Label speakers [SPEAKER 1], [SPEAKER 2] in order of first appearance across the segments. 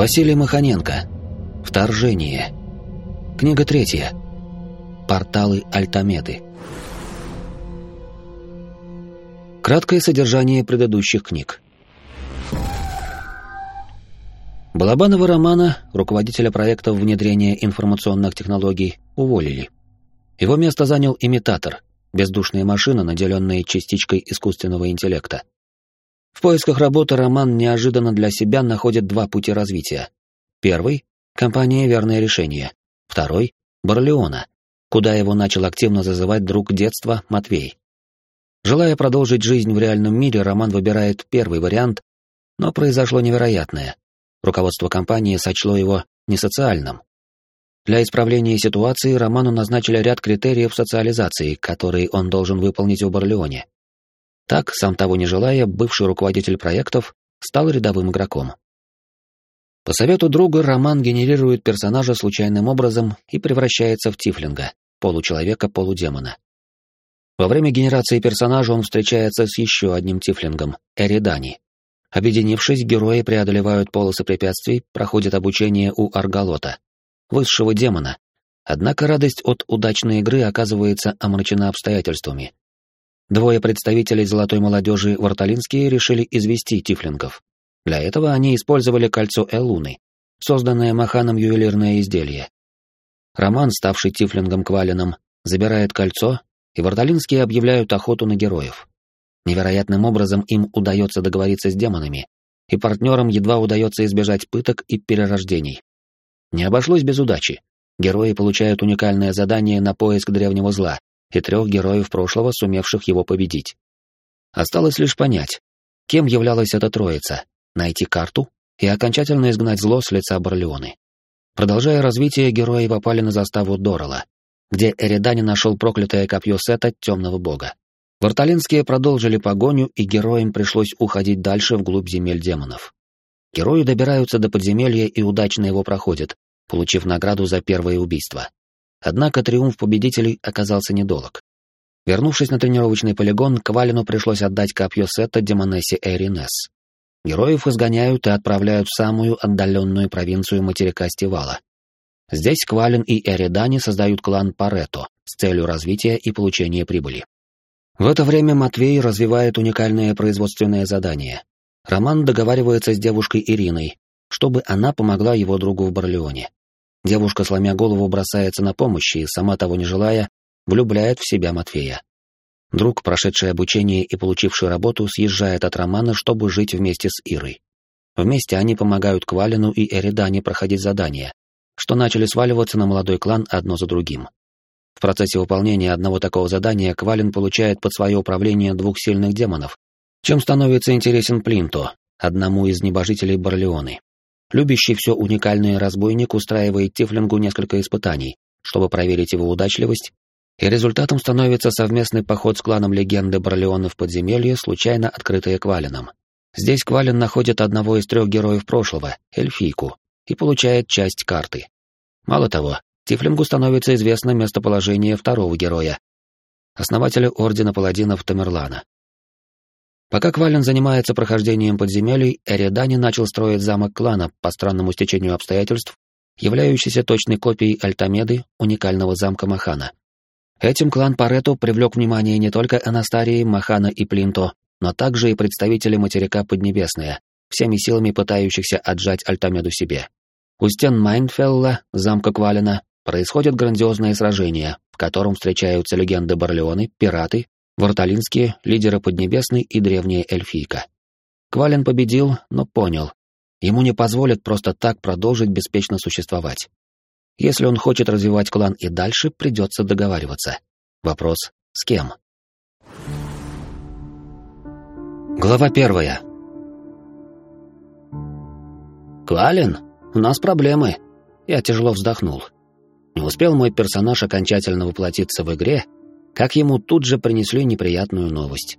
[SPEAKER 1] Василий Маханенко. Вторжение. Книга третья. Порталы Альтамеды. Краткое содержание предыдущих книг. Балабанова Романа, руководителя проекта внедрения информационных технологий, уволили. Его место занял имитатор, бездушная машина, наделенная частичкой искусственного интеллекта. В поисках работы Роман неожиданно для себя находит два пути развития. Первый — компания «Верное решение». Второй — Барлеона, куда его начал активно зазывать друг детства Матвей. Желая продолжить жизнь в реальном мире, Роман выбирает первый вариант, но произошло невероятное. Руководство компании сочло его несоциальным. Для исправления ситуации Роману назначили ряд критериев социализации, которые он должен выполнить в Барлеоне. Так, сам того не желая, бывший руководитель проектов стал рядовым игроком. По совету друга Роман генерирует персонажа случайным образом и превращается в Тифлинга, получеловека-полудемона. Во время генерации персонажа он встречается с еще одним Тифлингом, Эридани. Объединившись, герои преодолевают полосы препятствий, проходят обучение у Аргалота, высшего демона. Однако радость от удачной игры оказывается омрачена обстоятельствами. Двое представителей золотой молодежи Варталинские решили извести тифлингов. Для этого они использовали кольцо Элуны, созданное Маханом ювелирное изделие. Роман, ставший тифлингом Квалином, забирает кольцо, и Варталинские объявляют охоту на героев. Невероятным образом им удается договориться с демонами, и партнерам едва удается избежать пыток и перерождений. Не обошлось без удачи. Герои получают уникальное задание на поиск древнего зла, и трех героев прошлого, сумевших его победить. Осталось лишь понять, кем являлась эта троица, найти карту и окончательно изгнать зло с лица Барлеоны. Продолжая развитие, герои попали на заставу Дорала, где Эридани нашел проклятое копье Сета темного бога. Варталинские продолжили погоню, и героям пришлось уходить дальше вглубь земель демонов. Герои добираются до подземелья и удачно его проходят, получив награду за первое убийство. Однако триумф победителей оказался недолг. Вернувшись на тренировочный полигон, Квалину пришлось отдать копье Сета Демонессе Эринес. Героев изгоняют и отправляют в самую отдаленную провинцию материка Стивала. Здесь Квалин и Эридани создают клан Парето с целью развития и получения прибыли. В это время Матвей развивает уникальное производственное задание. Роман договаривается с девушкой Ириной, чтобы она помогла его другу в Барлеоне. Девушка, сломя голову, бросается на помощь и, сама того не желая, влюбляет в себя Матвея. Друг, прошедший обучение и получивший работу, съезжает от Романа, чтобы жить вместе с Ирой. Вместе они помогают Квалину и Эридане проходить задания, что начали сваливаться на молодой клан одно за другим. В процессе выполнения одного такого задания Квалин получает под свое управление двух сильных демонов, чем становится интересен Плинто, одному из небожителей Барлеоны. Любящий все уникальный разбойник устраивает Тифлингу несколько испытаний, чтобы проверить его удачливость, и результатом становится совместный поход с кланом легенды Барлеона в подземелье, случайно открытое Квалином. Здесь Квалин находит одного из трех героев прошлого, эльфийку, и получает часть карты. Мало того, Тифлингу становится известно местоположение второго героя, основателя Ордена Паладинов Тамерлана. Пока Квалин занимается прохождением подземелий, Эридани начал строить замок клана по странному стечению обстоятельств, являющийся точной копией Альтамеды, уникального замка Махана. Этим клан Парето привлек внимание не только Анастарии, Махана и Плинто, но также и представители материка Поднебесная, всеми силами пытающихся отжать Альтамеду себе. У стен Майнфелла, замка Квалина, происходит грандиозное сражение, в котором встречаются легенды Барлеоны, пираты Варталинские, лидеры Поднебесной и древняя эльфийка. Квалин победил, но понял. Ему не позволят просто так продолжить беспечно существовать. Если он хочет развивать клан и дальше, придется договариваться. Вопрос — с кем? Глава первая. «Квалин, у нас проблемы». Я тяжело вздохнул. Не успел мой персонаж окончательно воплотиться в игре, как ему тут же принесли неприятную новость.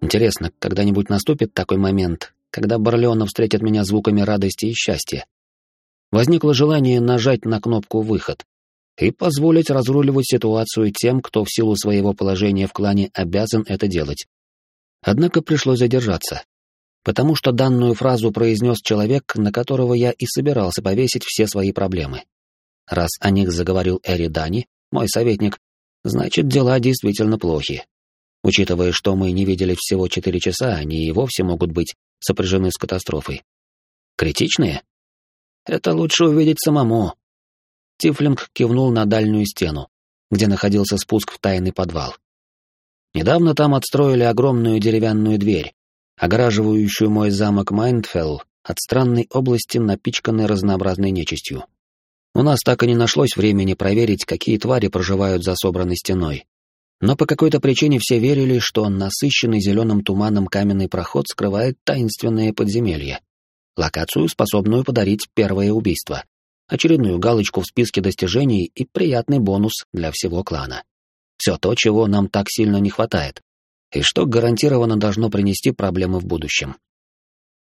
[SPEAKER 1] Интересно, когда-нибудь наступит такой момент, когда Барлеонов встретит меня звуками радости и счастья? Возникло желание нажать на кнопку «Выход» и позволить разруливать ситуацию тем, кто в силу своего положения в клане обязан это делать. Однако пришлось задержаться. потому что данную фразу произнес человек, на которого я и собирался повесить все свои проблемы. Раз о них заговорил Эридани, мой советник, значит, дела действительно плохи. Учитывая, что мы не виделись всего четыре часа, они и вовсе могут быть сопряжены с катастрофой. Критичные? Это лучше увидеть самому. Тифлинг кивнул на дальнюю стену, где находился спуск в тайный подвал. Недавно там отстроили огромную деревянную дверь, огораживающую мой замок Майндфелл от странной области, напичканной разнообразной нечистью. У нас так и не нашлось времени проверить, какие твари проживают за собранной стеной. Но по какой-то причине все верили, что насыщенный зеленым туманом каменный проход скрывает таинственное подземелье. Локацию, способную подарить первое убийство. Очередную галочку в списке достижений и приятный бонус для всего клана. Все то, чего нам так сильно не хватает. И что гарантированно должно принести проблемы в будущем.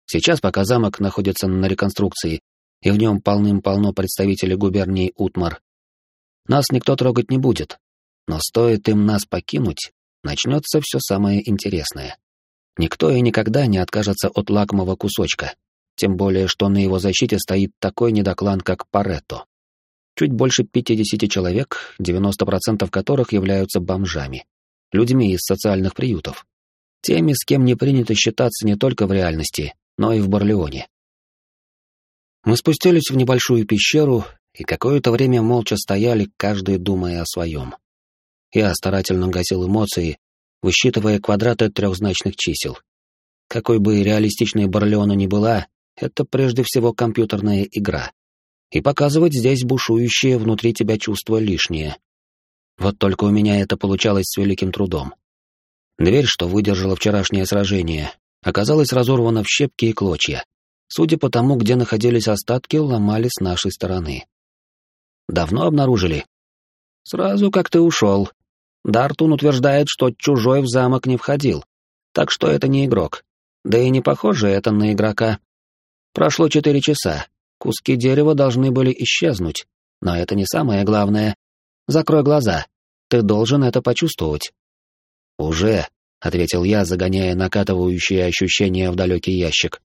[SPEAKER 1] Сейчас, пока замок находится на реконструкции, и в нем полным-полно представителей губернии Утмар, нас никто трогать не будет, но стоит им нас покинуть, начнется все самое интересное. Никто и никогда не откажется от лакомого кусочка, тем более что на его защите стоит такой недоклан, как Паретто. Чуть больше 50 человек, 90% которых являются бомжами, людьми из социальных приютов, теми, с кем не принято считаться не только в реальности, но и в Барлеоне. Мы спустились в небольшую пещеру и какое-то время молча стояли, каждый думая о своем. Я старательно гасил эмоции, высчитывая квадраты трехзначных чисел. Какой бы реалистичной Барлеона ни была, это прежде всего компьютерная игра. И показывать здесь бушующее внутри тебя чувство лишнее. Вот только у меня это получалось с великим трудом. Дверь, что выдержала вчерашнее сражение, оказалась разорвана в щепки и клочья. Судя по тому, где находились остатки, ломали с нашей стороны. Давно обнаружили? Сразу как ты ушел. Дартун утверждает, что чужой в замок не входил, так что это не игрок. Да и не похоже это на игрока. Прошло четыре часа. Куски дерева должны были исчезнуть. Но это не самое главное. Закрой глаза. Ты должен это почувствовать. «Уже», — ответил я, загоняя накатывающие ощущения в далекий ящик.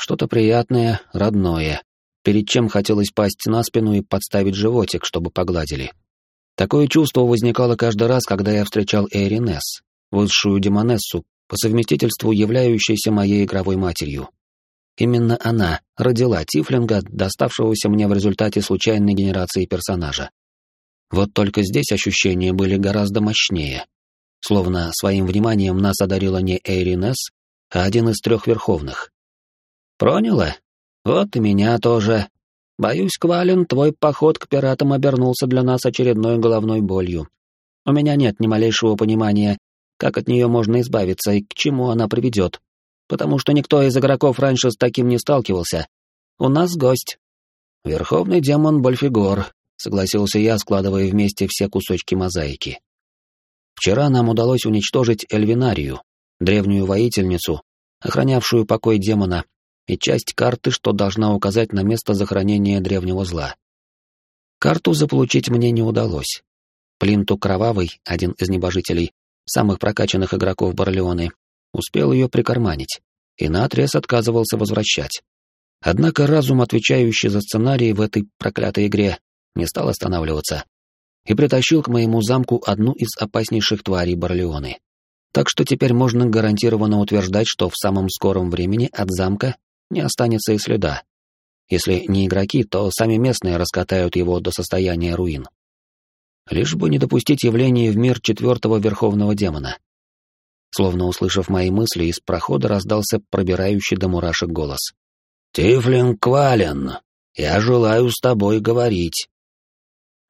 [SPEAKER 1] Что-то приятное, родное, перед чем хотелось пасть на спину и подставить животик, чтобы погладили. Такое чувство возникало каждый раз, когда я встречал Эринес, высшую демонессу, по совместительству являющейся моей игровой матерью. Именно она родила Тифлинга, доставшегося мне в результате случайной генерации персонажа. Вот только здесь ощущения были гораздо мощнее. Словно своим вниманием нас одарила не Эйринес, а один из трех верховных. «Проняла? Вот и меня тоже», Боюсь, Квален, твой поход к пиратам обернулся для нас очередной головной болью. У меня нет ни малейшего понимания, как от нее можно избавиться и к чему она приведет, потому что никто из игроков раньше с таким не сталкивался. У нас гость. Верховный демон Больфигор, согласился я, складывая вместе все кусочки мозаики. Вчера нам удалось уничтожить Эльвинарию, древнюю воительницу, охранявшую покой демона, и часть карты, что должна указать на место захоронения древнего зла. Карту заполучить мне не удалось. Плинту Кровавый, один из небожителей, самых прокачанных игроков Барлеоны, успел ее прикарманить, и наотрез отказывался возвращать. Однако разум, отвечающий за сценарий в этой проклятой игре, не стал останавливаться и притащил к моему замку одну из опаснейших тварей Барлеоны. Так что теперь можно гарантированно утверждать, что в самом скором времени от замка не останется и следа. Если не игроки, то сами местные раскатают его до состояния руин. Лишь бы не допустить явления в мир четвертого верховного демона. Словно услышав мои мысли, из прохода раздался пробирающий до мурашек голос. «Тифлин Квален, я желаю с тобой говорить».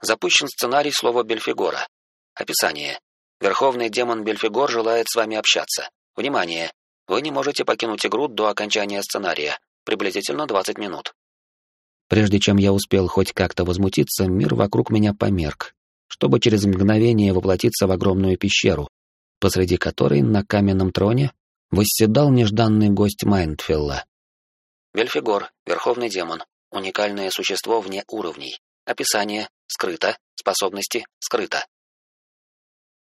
[SPEAKER 1] Запущен сценарий слова Бельфигора. Описание. Верховный демон Бельфигор желает с вами общаться. Внимание! Вы не можете покинуть игру до окончания сценария, приблизительно 20 минут. Прежде чем я успел хоть как-то возмутиться, мир вокруг меня померк, чтобы через мгновение воплотиться в огромную пещеру, посреди которой на каменном троне восседал нежданный гость Майндфилла. Бельфигор, верховный демон, уникальное существо вне уровней. Описание — скрыто, способности — скрыто.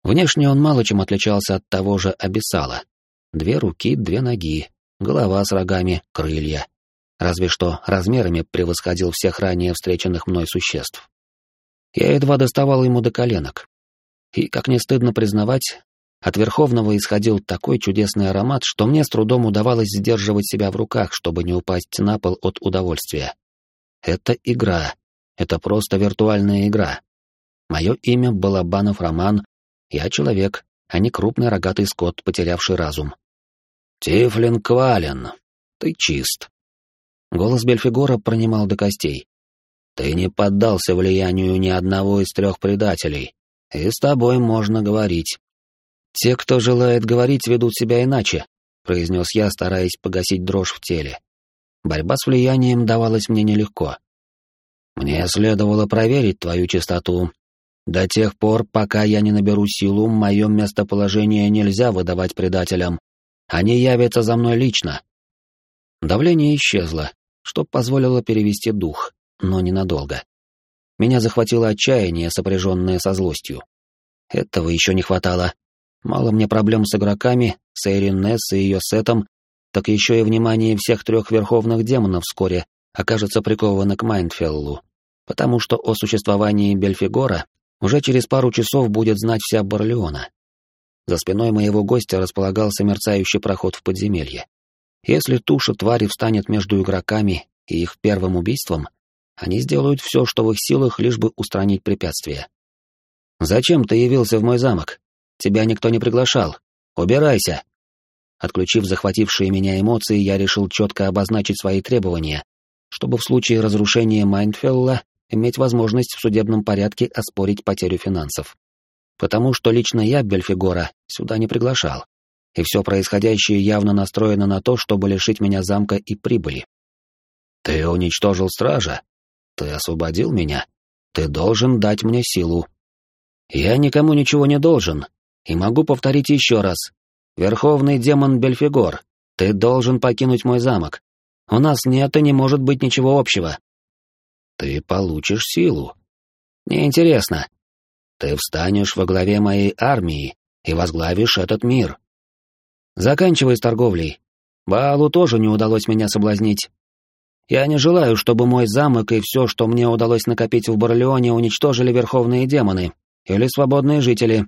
[SPEAKER 1] Внешне он мало чем отличался от того же Абиссала, Две руки, две ноги, голова с рогами, крылья. Разве что размерами превосходил всех ранее встреченных мной существ. Я едва доставал ему до коленок. И, как не стыдно признавать, от Верховного исходил такой чудесный аромат, что мне с трудом удавалось сдерживать себя в руках, чтобы не упасть на пол от удовольствия. Это игра. Это просто виртуальная игра. Мое имя Балабанов Роман. Я человек, а не крупный рогатый скот, потерявший разум. «Тифлин Квален, ты чист». Голос Бельфигора пронимал до костей. «Ты не поддался влиянию ни одного из трех предателей, и с тобой можно говорить». «Те, кто желает говорить, ведут себя иначе», — произнес я, стараясь погасить дрожь в теле. Борьба с влиянием давалась мне нелегко. «Мне следовало проверить твою чистоту. До тех пор, пока я не наберу силу, мое местоположение нельзя выдавать предателям, они явятся за мной лично. Давление исчезло, что позволило перевести дух, но ненадолго. Меня захватило отчаяние, сопряженное со злостью. Этого еще не хватало. Мало мне проблем с игроками, с Эйрин Несс и ее сетом, так еще и внимание всех трех верховных демонов вскоре окажется приковано к Майндфеллу, потому что о существовании Бельфигора уже через пару часов будет знать вся Барлеона. За спиной моего гостя располагался мерцающий проход в подземелье. Если туша твари встанет между игроками и их первым убийством, они сделают все, что в их силах, лишь бы устранить препятствие. «Зачем ты явился в мой замок? Тебя никто не приглашал. Убирайся!» Отключив захватившие меня эмоции, я решил четко обозначить свои требования, чтобы в случае разрушения Майндфелла иметь возможность в судебном порядке оспорить потерю финансов потому что лично я Бельфигора сюда не приглашал, и все происходящее явно настроено на то, чтобы лишить меня замка и прибыли. Ты уничтожил стража, ты освободил меня, ты должен дать мне силу. Я никому ничего не должен, и могу повторить еще раз. Верховный демон Бельфигор, ты должен покинуть мой замок. У нас нет и не может быть ничего общего. Ты получишь силу. Неинтересно. Ты встанешь во главе моей армии и возглавишь этот мир. Заканчивай с торговлей. Баалу тоже не удалось меня соблазнить. Я не желаю, чтобы мой замок и все, что мне удалось накопить в Барлеоне, уничтожили верховные демоны или свободные жители.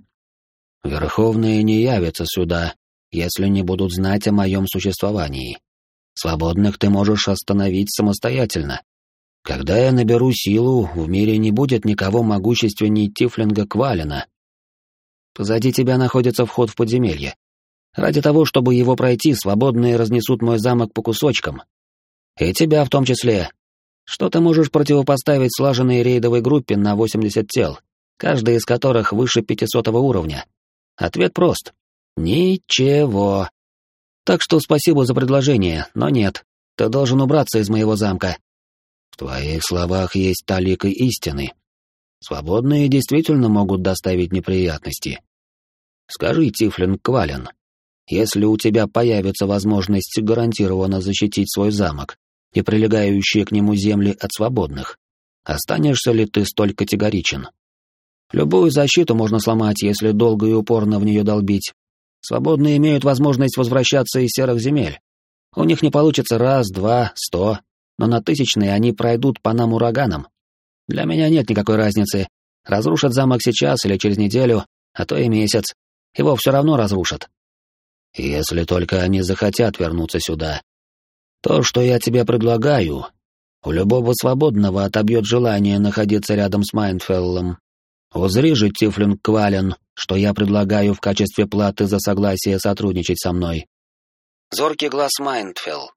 [SPEAKER 1] Верховные не явятся сюда, если не будут знать о моем существовании. Свободных ты можешь остановить самостоятельно. Когда я наберу силу, в мире не будет никого могущественней Тифлинга Квалина. Позади тебя находится вход в подземелье. Ради того, чтобы его пройти, свободные разнесут мой замок по кусочкам. И тебя в том числе. Что ты можешь противопоставить слаженной рейдовой группе на 80 тел, каждая из которых выше 500 уровня? Ответ прост. Ничего. Так что спасибо за предложение, но нет. Ты должен убраться из моего замка. В твоих словах есть талика истины. Свободные действительно могут доставить неприятности. Скажи, Тифлин Квален, если у тебя появится возможность гарантированно защитить свой замок и прилегающие к нему земли от свободных, останешься ли ты столь категоричен? Любую защиту можно сломать, если долго и упорно в нее долбить. Свободные имеют возможность возвращаться из серых земель. У них не получится раз, два, сто, но на тысячные они пройдут по нам ураганом. Для меня нет никакой разницы, разрушат замок сейчас или через неделю, а то и месяц. Его все равно разрушат. Если только они захотят вернуться сюда. То, что я тебе предлагаю, у любого свободного отобьет желание находиться рядом с Майндфеллом. Узри же, Тифлинг Квален, что я предлагаю в качестве платы за согласие сотрудничать со мной. Зоркий глаз Майндфелл.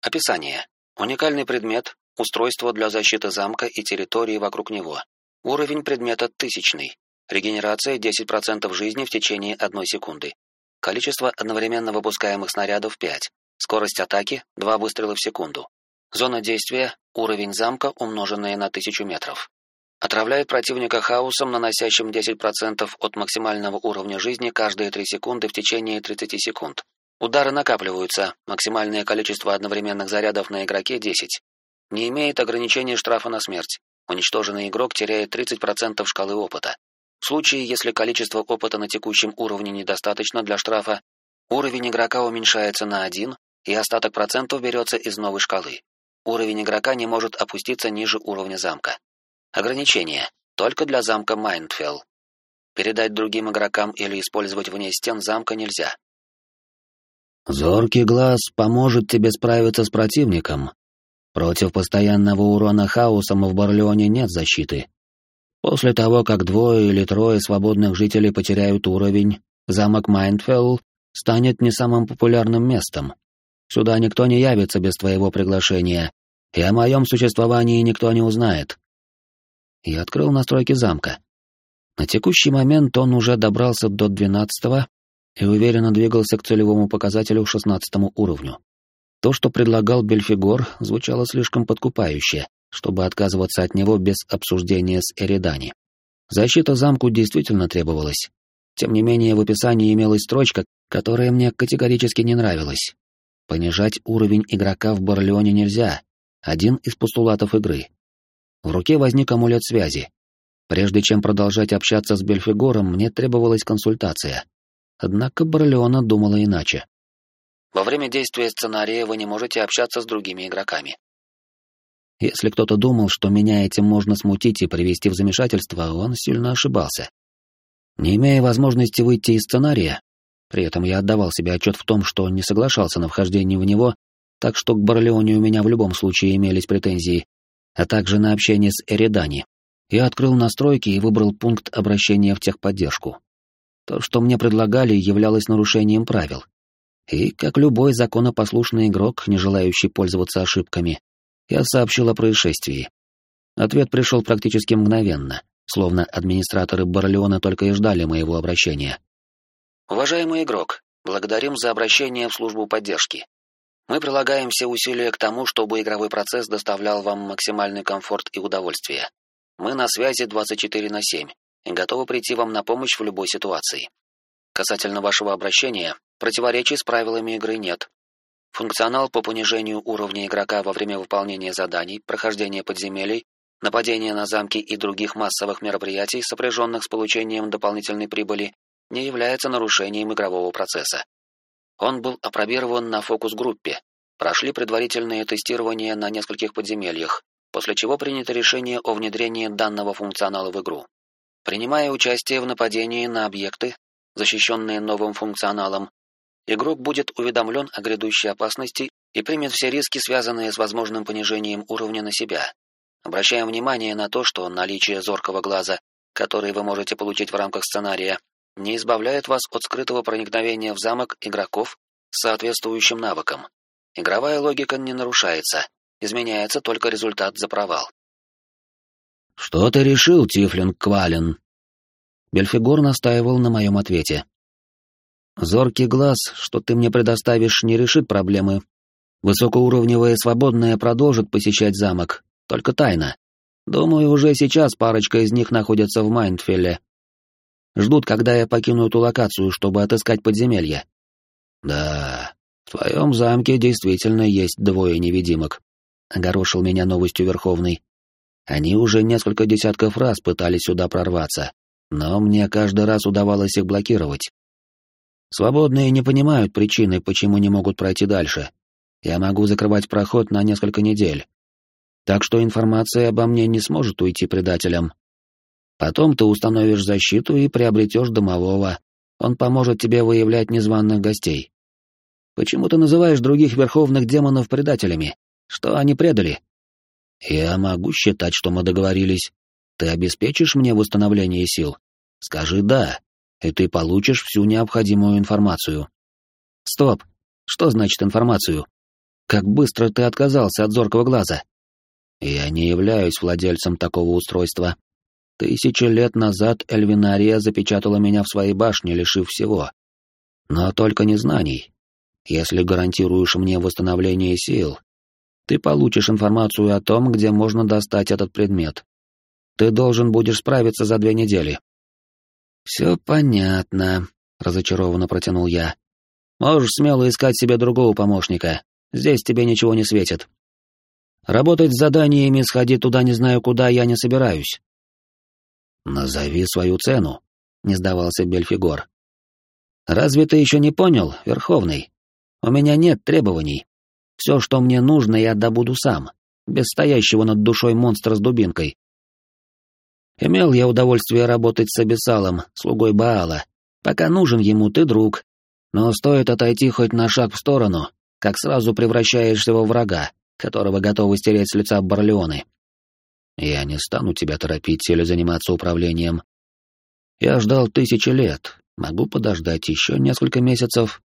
[SPEAKER 1] Описание. Уникальный предмет — устройство для защиты замка и территории вокруг него. Уровень предмета тысячный. Регенерация 10% жизни в течение одной секунды. Количество одновременно выпускаемых снарядов 5. Скорость атаки — 2 выстрела в секунду. Зона действия — уровень замка, умноженное на 1000 метров. Отравляет противника хаосом, наносящим 10% от максимального уровня жизни каждые 3 секунды в течение 30 секунд. Удары накапливаются, максимальное количество одновременных зарядов на игроке 10. Не имеет ограничения штрафа на смерть. Уничтоженный игрок теряет 30% шкалы опыта. В случае, если количество опыта на текущем уровне недостаточно для штрафа, уровень игрока уменьшается на 1, и остаток процентов берется из новой шкалы. Уровень игрока не может опуститься ниже уровня замка. Ограничение только для замка Майндфелл. Передать другим игрокам или использовать вне стен замка нельзя.
[SPEAKER 2] Зоркий глаз поможет тебе справиться с противником. Против постоянного урона хаосом в Барлионе нет защиты. После того, как двое или трое свободных жителей потеряют уровень, замок Майндфелл станет не самым популярным местом. Сюда никто не явится без твоего приглашения, и о моем существовании никто не узнает. Я открыл настройки замка. На текущий момент он уже добрался до двенадцатого и уверенно двигался к целевому показателю шестнадцатому уровню. То, что предлагал Бельфигор, звучало слишком подкупающе, чтобы отказываться от него без обсуждения с Эридани. Защита замку действительно требовалась. Тем не менее, в описании имелась строчка, которая мне категорически не нравилась. Понижать уровень игрока в Барлеоне нельзя. Один из постулатов игры. В руке возник амулет связи. Прежде чем продолжать общаться с Бельфигором, мне требовалась консультация. Однако Барлеона думала иначе.
[SPEAKER 1] Во время действия сценария вы не можете общаться с другими игроками.
[SPEAKER 2] Если кто-то думал, что меня этим можно смутить и привести в замешательство, он сильно ошибался. Не имея возможности выйти из сценария, при этом я отдавал себе отчет в том, что не соглашался на вхождение в него, так что к Барлеоне у меня в любом случае имелись претензии, а также на общение с Эридани. Я открыл настройки и выбрал пункт обращения в техподдержку. То, что мне предлагали, являлось нарушением правил. И, как любой законопослушный игрок, не желающий пользоваться ошибками, я сообщил о происшествии. Ответ пришел практически мгновенно, словно администраторы Барлеона только и ждали моего обращения.
[SPEAKER 1] Уважаемый игрок, благодарим за обращение в службу поддержки. Мы прилагаем все усилия к тому, чтобы игровой процесс доставлял вам максимальный комфорт и удовольствие. Мы на связи 24 на 7 и готовы прийти вам на помощь в любой ситуации. Касательно вашего обращения, противоречий с правилами игры нет. Функционал по понижению уровня игрока во время выполнения заданий, прохождения подземелий, нападения на замки и других массовых мероприятий, сопряженных с получением дополнительной прибыли, не является нарушением игрового процесса. Он был опробирован на фокус-группе, прошли предварительные тестирования на нескольких подземельях, после чего принято решение о внедрении данного функционала в игру. Принимая участие в нападении на объекты, защищенные новым функционалом, игрок будет уведомлен о грядущей опасности и примет все риски, связанные с возможным понижением уровня на себя. Обращаем внимание на то, что наличие зоркого глаза, который вы можете получить в рамках сценария, не избавляет вас от скрытого проникновения в замок игроков с соответствующим навыком. Игровая логика не нарушается, изменяется только результат за провал.
[SPEAKER 2] «Что ты решил, Тифлинг Квален?» Бельфигор настаивал на моем ответе. «Зоркий глаз, что ты мне предоставишь, не решит проблемы. Высокоуровневые свободные продолжат посещать замок, только тайно. Думаю, уже сейчас парочка из них находится в Майндфелле, Ждут, когда я покину эту локацию, чтобы отыскать подземелье. Да, в твоем замке действительно есть двое невидимок. Огорошил меня новостью Верховный. Они уже несколько десятков раз пытались сюда прорваться, но мне каждый раз удавалось их блокировать. Свободные не понимают причины, почему не могут пройти дальше. Я могу закрывать проход на несколько недель. Так что информация обо мне не сможет уйти предателям, Потом ты установишь защиту и приобретешь домового. Он поможет тебе выявлять незваных гостей. Почему ты называешь других верховных демонов предателями? Что они предали? Я могу считать, что мы договорились. Ты обеспечишь мне восстановление сил? Скажи «да», и ты получишь всю необходимую информацию. Стоп. Что значит информацию? Как быстро ты отказался от зоркого глаза? Я не являюсь владельцем такого устройства, Тысячи лет назад Эльвинария запечатала меня в своей башне, лишив всего. Но только не знаний. Если гарантируешь мне восстановление сил, ты получишь информацию о том, где можно достать этот предмет. Ты должен будешь справиться за две недели. Все понятно, разочарованно протянул я. Можешь смело искать себе другого помощника. Здесь тебе ничего не светит. Работать с заданиями, сходить туда не знаю куда, я не собираюсь. «Назови свою цену», — не сдавался Бельфигор. «Разве ты еще не понял, Верховный?
[SPEAKER 1] У меня нет требований. Все, что мне нужно, я добуду сам, без стоящего над душой монстра с дубинкой. Имел я удовольствие работать с Абиссалом, слугой Баала. Пока нужен ему, ты друг. Но стоит отойти хоть на шаг в сторону, как сразу превращаешься во врага, которого готовы стереть с лица Барлеоны. Я не стану тебя торопить или заниматься управлением. Я ждал тысячи лет, могу подождать еще несколько месяцев.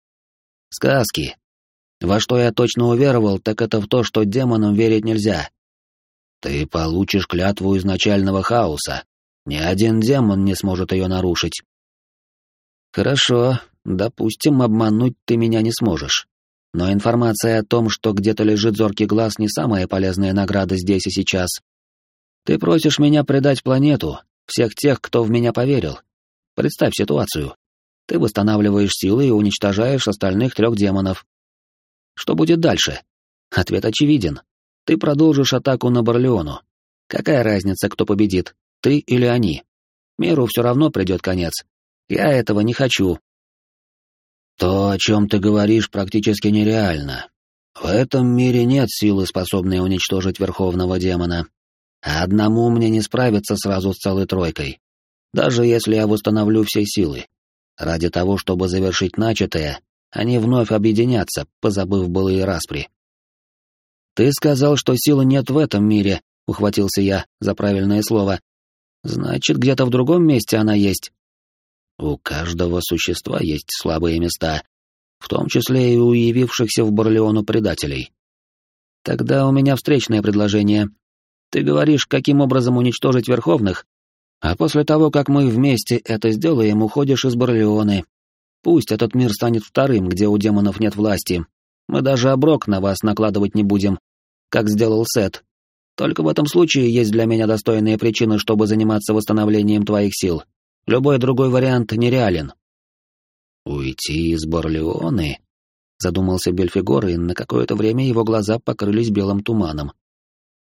[SPEAKER 1] Сказки. Во что я точно уверовал, так это в то, что демонам верить нельзя. Ты получишь клятву изначального хаоса. Ни один демон не сможет ее нарушить. Хорошо, допустим, обмануть ты меня не сможешь. Но информация о том, что где-то лежит зоркий глаз, не самая полезная награда здесь и сейчас. Ты просишь меня предать планету, всех тех, кто в меня поверил. Представь ситуацию. Ты восстанавливаешь силы и уничтожаешь остальных трех демонов. Что будет дальше? Ответ очевиден. Ты продолжишь атаку на Барлеону. Какая разница, кто победит, ты или они? Миру все равно придет конец. Я этого не хочу, то, о чем ты говоришь, практически нереально. В этом мире нет силы, способной уничтожить Верховного Демона. А одному мне не справиться сразу с целой тройкой. Даже если я восстановлю все силы. Ради того, чтобы завершить начатое, они вновь объединятся, позабыв былые распри. «Ты сказал, что силы нет в этом мире», — ухватился я за правильное слово. «Значит, где-то в другом месте она есть». У каждого существа есть слабые места, в том числе и у явившихся в Барлеону предателей. Тогда у меня встречное предложение. Ты говоришь, каким образом уничтожить Верховных, а после того, как мы вместе это сделаем, уходишь из Барлеоны. Пусть этот мир станет вторым, где у демонов нет власти. Мы даже оброк на вас накладывать не будем, как сделал Сет. Только в этом случае есть для меня достойные причины, чтобы заниматься восстановлением твоих сил. Любой другой вариант нереален. «Уйти из Борлеоны?» — задумался Бельфигор, и на какое-то время его глаза покрылись белым туманом.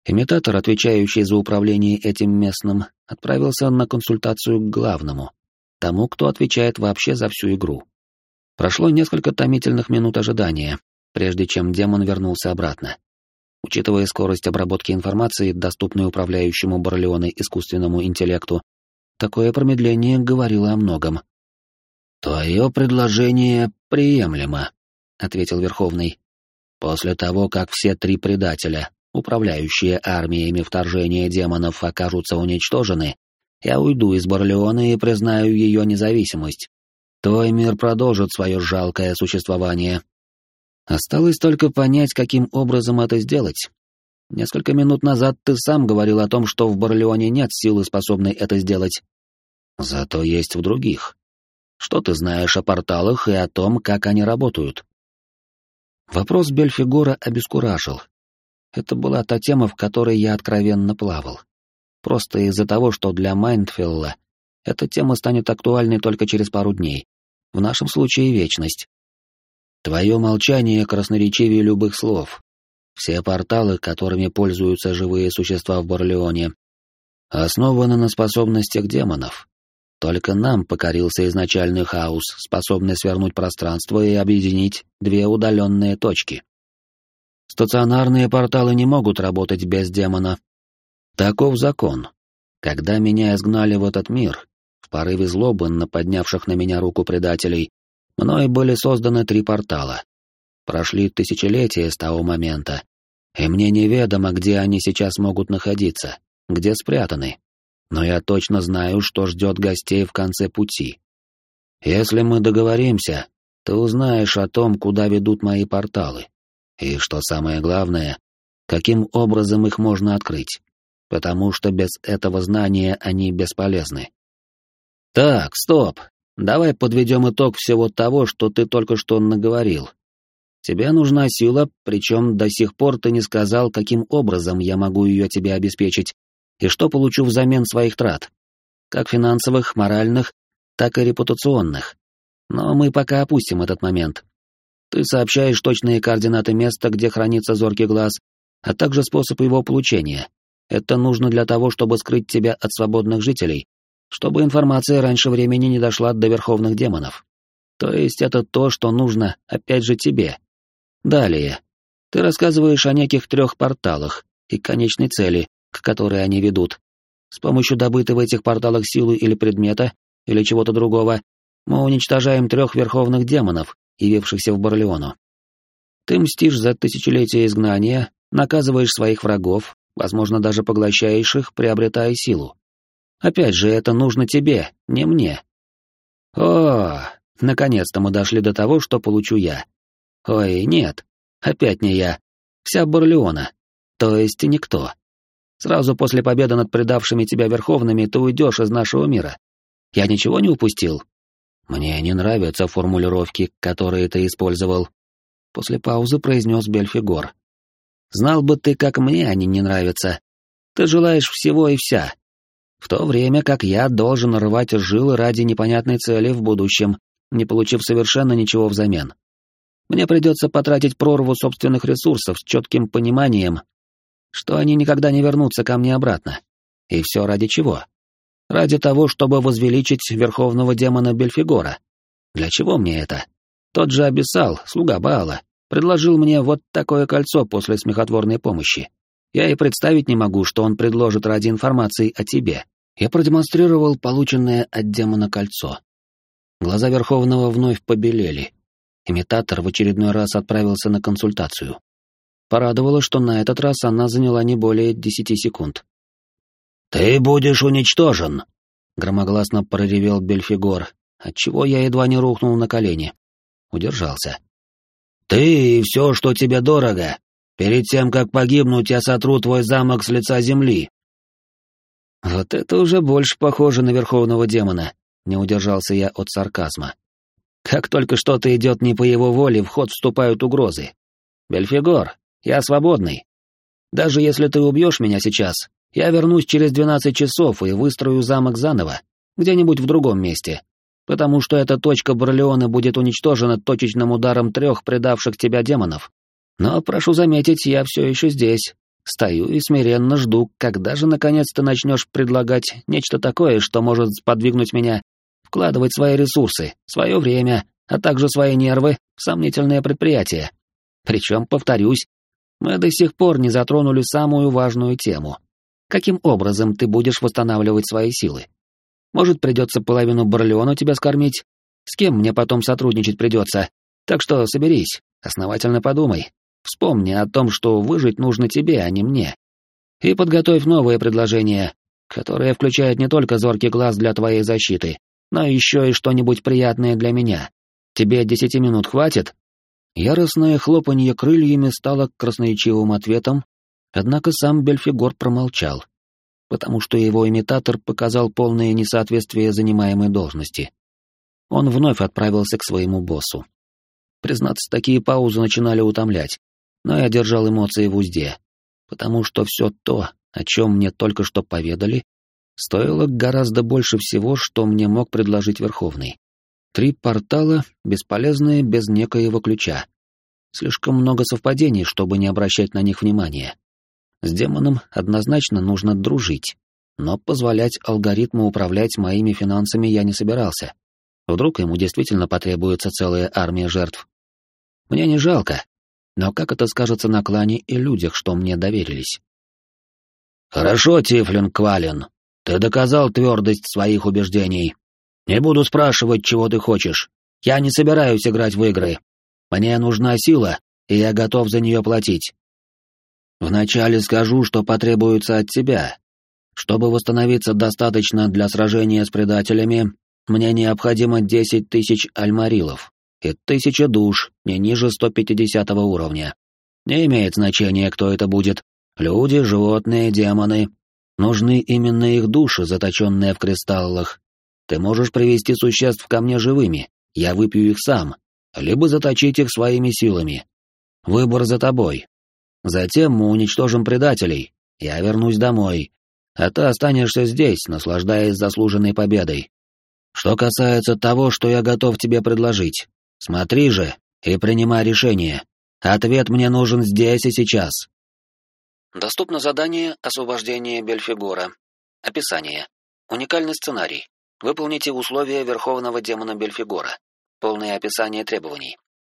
[SPEAKER 1] Имитатор, отвечающий за управление этим местным, отправился на консультацию к главному, тому, кто отвечает вообще за всю игру. Прошло несколько томительных минут ожидания, прежде чем демон вернулся обратно. Учитывая скорость обработки информации, доступной управляющему Борлеоной искусственному интеллекту, Такое промедление говорило о многом. «Твое предложение приемлемо», — ответил Верховный. «После того, как все три предателя, управляющие армиями вторжения демонов, окажутся уничтожены, я уйду из Барлеона и признаю ее независимость. Твой мир продолжит свое жалкое существование. Осталось только понять, каким образом это сделать. Несколько минут назад ты сам говорил о том, что в Барлеоне нет силы, способной это сделать. Зато есть в других. Что ты знаешь о порталах и о том, как они работают? Вопрос Бельфигора обескуражил. Это была та тема, в которой я откровенно плавал. Просто из-за того, что для Майндфилла эта тема станет актуальной только через пару дней. В нашем случае вечность. Твое молчание красноречивее любых слов. Все порталы, которыми пользуются живые существа в Борлеоне, основаны на способностях демонов. Только нам покорился изначальный хаос, способный свернуть пространство и объединить две удаленные точки. Стационарные порталы не могут работать без демона. Таков закон. Когда меня изгнали в этот мир, в порыве злобы на поднявших на меня руку предателей, мной были созданы три портала. Прошли тысячелетия с того момента, и мне неведомо, где они сейчас могут находиться, где спрятаны но я точно знаю, что ждет гостей в конце пути. Если мы договоримся, ты узнаешь о том, куда ведут мои порталы. И что самое главное, каким образом их можно открыть, потому что без этого знания они бесполезны. Так, стоп. Давай подведем итог всего того, что ты только что наговорил. Тебе нужна сила, причем до сих пор ты не сказал, каким образом я могу ее тебе обеспечить и что получу взамен своих трат, как финансовых, моральных, так и репутационных. Но мы пока опустим этот момент. Ты сообщаешь точные координаты места, где хранится зоркий глаз, а также способ его получения. Это нужно для того, чтобы скрыть тебя от свободных жителей, чтобы информация раньше времени не дошла до верховных демонов. То есть это то, что нужно, опять же, тебе, Далее. Ты рассказываешь о неких трех порталах и конечной цели, к которой они ведут. С помощью добытой в этих порталах силы или предмета, или чего-то другого, мы уничтожаем трех верховных демонов, явившихся в Барлеону. Ты мстишь за тысячелетия изгнания, наказываешь своих врагов, возможно, даже поглощаешь их, приобретая силу. Опять же, это нужно тебе, не мне. О, наконец-то мы дошли до того, что получу я. Ой, нет, опять не я. Вся Барлеона. То есть никто. Сразу после победы над предавшими тебя верховными ты уйдешь из нашего мира. Я ничего не упустил? Мне не нравятся формулировки, которые ты использовал. После паузы произнес Бельфигор. Знал бы ты, как мне они не нравятся. Ты желаешь всего и вся. В то время как я должен рвать жилы ради непонятной цели в будущем, не получив совершенно ничего взамен. Мне придется потратить прорву собственных ресурсов с четким пониманием, что они никогда не вернутся ко мне обратно. И все ради чего? Ради того, чтобы возвеличить верховного демона Бельфигора. Для чего мне это? Тот же Абиссал, слуга Баала, предложил мне вот такое кольцо после смехотворной помощи. Я и представить не могу, что он предложит ради информации о тебе. Я продемонстрировал полученное от демона кольцо. Глаза Верховного вновь побелели. Имитатор в очередной раз отправился на консультацию. Порадовало, что на этот раз она заняла не более десяти секунд. «Ты будешь уничтожен!» — громогласно проревел Бельфигор, отчего я едва не рухнул на колени. Удержался. «Ты и все, что тебе дорого. Перед тем, как погибнуть, я сотру твой замок с лица земли». «Вот это уже больше похоже на верховного демона», — не удержался я от сарказма. «Как только что-то идет не по его воле, в ход вступают угрозы. Бельфигор, я свободный. Даже если ты убьешь меня сейчас, я вернусь через двенадцать часов и выстрою замок заново, где-нибудь в другом месте, потому что эта точка Барлеона будет уничтожена точечным ударом трех предавших тебя демонов. Но, прошу заметить, я все еще здесь. Стою и смиренно жду, когда же наконец ты начнешь предлагать нечто такое, что может сподвигнуть меня вкладывать свои ресурсы, свое время, а также свои нервы в сомнительное предприятие. Причем, повторюсь, мы до сих пор не затронули самую важную тему. Каким образом ты будешь восстанавливать свои силы? Может, придется половину Барлеона тебя скормить? С кем мне потом сотрудничать придется? Так что соберись, основательно подумай. Вспомни о том, что выжить нужно тебе, а не мне. И подготовь новое предложение, которое включает не только зоркий глаз для твоей защиты, но еще и что-нибудь приятное для меня. Тебе десяти минут хватит?» Яростное хлопанье крыльями стало красноречивым ответом, однако сам Бельфигор промолчал, потому что его имитатор показал полное несоответствие занимаемой должности. Он вновь отправился к своему боссу. Признаться, такие паузы начинали утомлять, но я держал эмоции в узде, потому что все то, о чем мне только что поведали, стоило гораздо больше всего, что мне мог предложить Верховный. Три портала, бесполезные без некоего ключа. Слишком много совпадений, чтобы не обращать на них внимания. С демоном однозначно нужно дружить, но позволять алгоритму управлять моими финансами я не собирался. Вдруг ему действительно потребуется целая армия жертв. Мне не жалко, но как это скажется на клане и людях, что мне доверились? «Хорошо, Тифлин Квалин, ты доказал твердость своих убеждений», не буду спрашивать, чего ты хочешь. Я не собираюсь играть в игры. Мне нужна сила, и я готов за нее платить. Вначале скажу, что потребуется от тебя. Чтобы восстановиться достаточно для сражения с предателями, мне необходимо десять тысяч альмарилов и тысяча душ не ниже 150 уровня. Не имеет значения, кто это будет. Люди, животные, демоны. Нужны именно их души, заточенные в кристаллах, ты можешь привести существ ко мне живыми, я выпью их сам, либо заточить их своими силами. Выбор за тобой. Затем мы уничтожим предателей, я вернусь домой, а ты останешься здесь, наслаждаясь заслуженной победой. Что касается того, что я готов тебе предложить, смотри же и принимай решение. Ответ мне нужен здесь и сейчас. Доступно задание «Освобождение Бельфигора». Описание. Уникальный сценарий. Выполните условия Верховного Демона Бельфигора. Полное описание требований.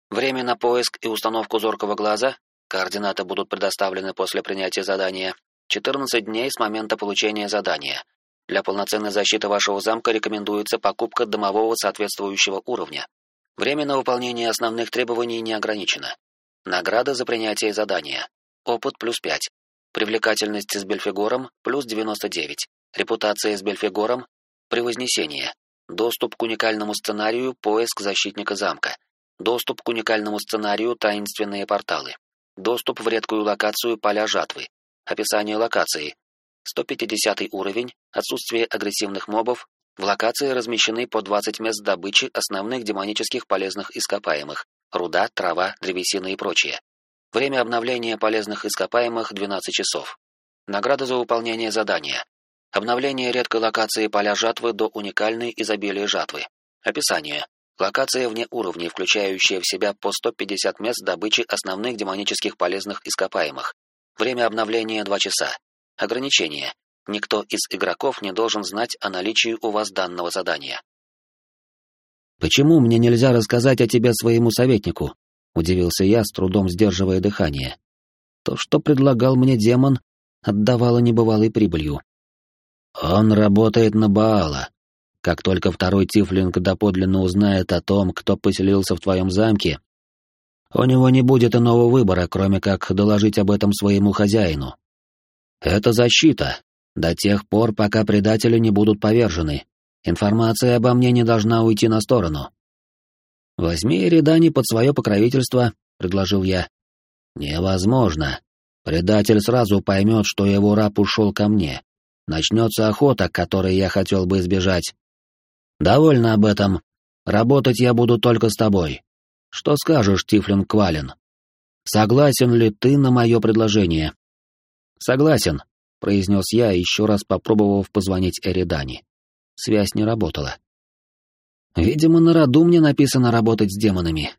[SPEAKER 1] Время на поиск и установку зоркого глаза, координаты будут предоставлены после принятия задания, 14 дней с момента получения задания. Для полноценной защиты вашего замка рекомендуется покупка домового соответствующего уровня. Время на выполнение основных требований не ограничено. Награда за принятие задания. Опыт плюс 5. Привлекательность с Бельфигором плюс 99. Репутация с Бельфигором. Превознесение. Доступ к уникальному сценарию «Поиск защитника замка». Доступ к уникальному сценарию «Таинственные порталы». Доступ в редкую локацию «Поля жатвы». Описание локации. 150 уровень, отсутствие агрессивных мобов. В локации размещены по 20 мест добычи основных демонических полезных ископаемых. Руда, трава, древесина и прочее. Время обновления полезных ископаемых 12 часов. Награда за выполнение задания. Обновление редкой локации поля жатвы до уникальной изобилия жатвы. Описание. Локация вне уровней, включающая в себя по 150 мест добычи основных демонических полезных ископаемых. Время обновления 2 часа. Ограничение. Никто из игроков не должен знать о наличии у вас данного задания.
[SPEAKER 2] «Почему мне нельзя рассказать о тебе своему советнику?» — удивился я, с трудом сдерживая дыхание. То, что предлагал мне демон, отдавало небывалой прибылью. «Он работает на Баала. Как только второй Тифлинг доподлинно узнает о том, кто поселился в твоем замке, у него не будет иного выбора, кроме как доложить об этом своему хозяину. Это защита. До тех пор, пока предатели не будут повержены. Информация обо мне не должна уйти на сторону. Возьми Эридани под свое покровительство, предложил я. Невозможно. Предатель сразу поймет, что его раб ушел ко мне. Начнется охота, которой я хотел бы избежать. Довольно об этом. Работать я буду только с тобой. Что скажешь, Тифлин Квален? Согласен ли ты на мое предложение? Согласен, произнес я, еще раз попробовав позвонить Эридани. Связь не работала. Видимо, на роду мне написано работать с демонами.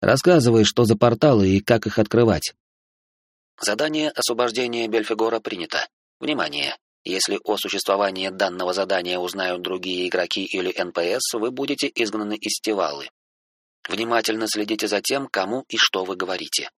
[SPEAKER 2] Рассказывай, что за порталы и как их открывать.
[SPEAKER 1] Задание освобождения Бельфигора принято. Внимание! Если о существовании данного задания узнают другие игроки или НПС, вы будете изгнаны из Тивалы. Внимательно следите за тем, кому и что вы говорите.